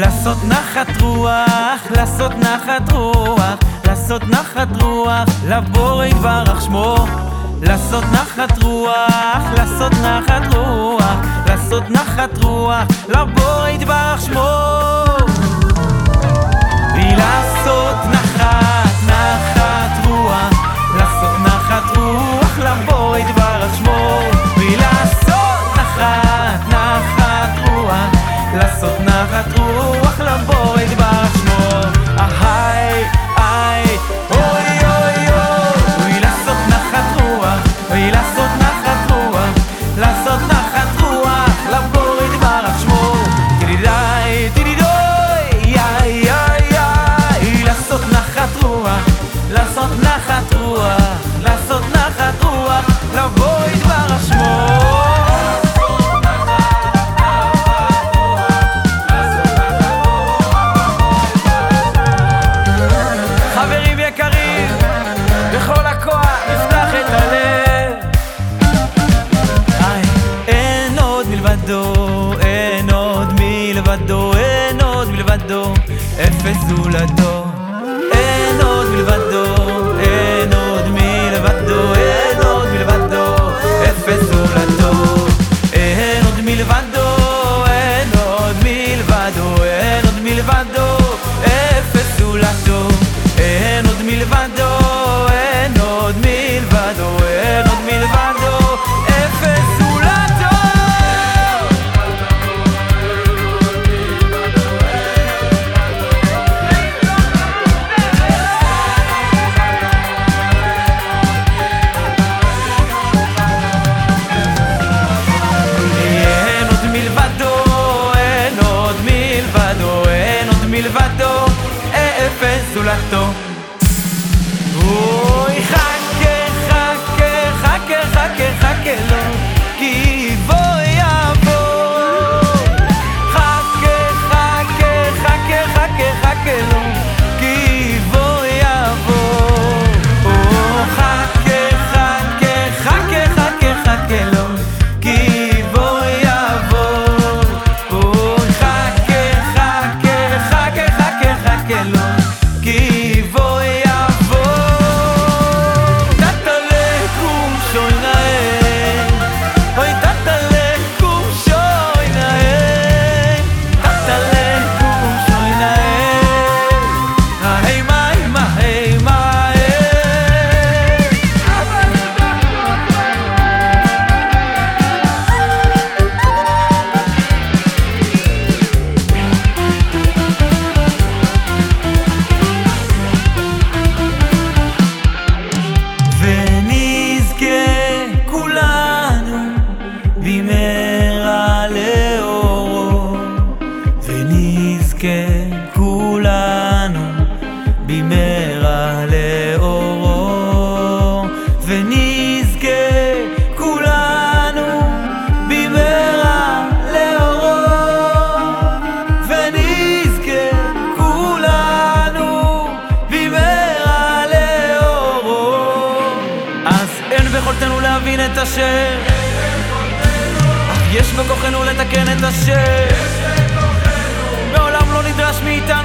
לעשות נחת רוח, לעשות נחת רוח, לעשות נחת רוח, לבורא יברך שמו. לעשות נחת רוח, לעשות נחת רוח, לעשות נחת רוח, לבורא יברך שמו. ולעשות נחת muerto ביכולתנו להבין את אשר יש בכוחנו לתקן את אשר יש בכוחנו מעולם לא נדרש מאיתנו